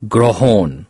Grohon.